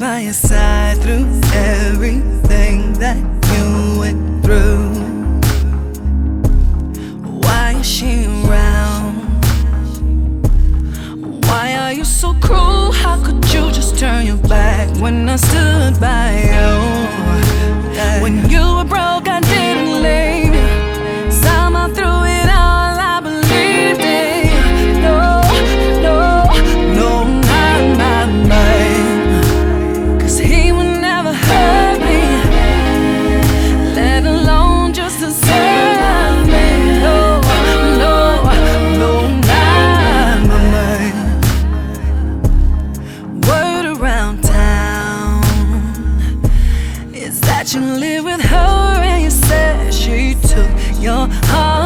by your side through everything that you went through. Why is she around? Why are you so cruel? How could you just turn your back when I stood by you? When you were that you live with her and you said she took your heart.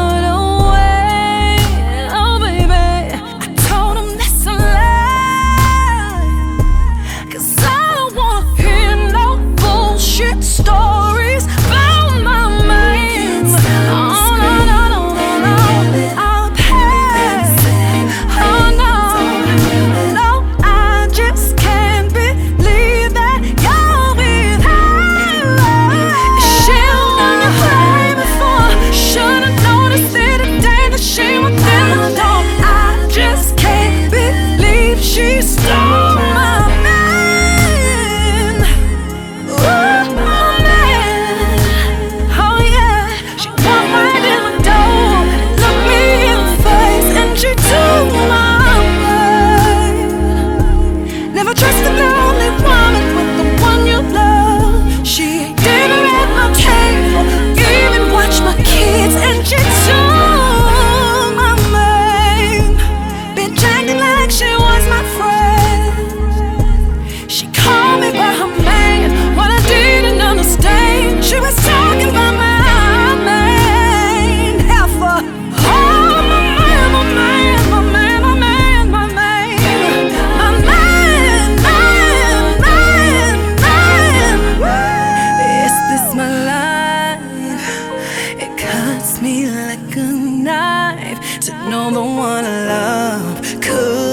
Never trust knife to know the one I love. Could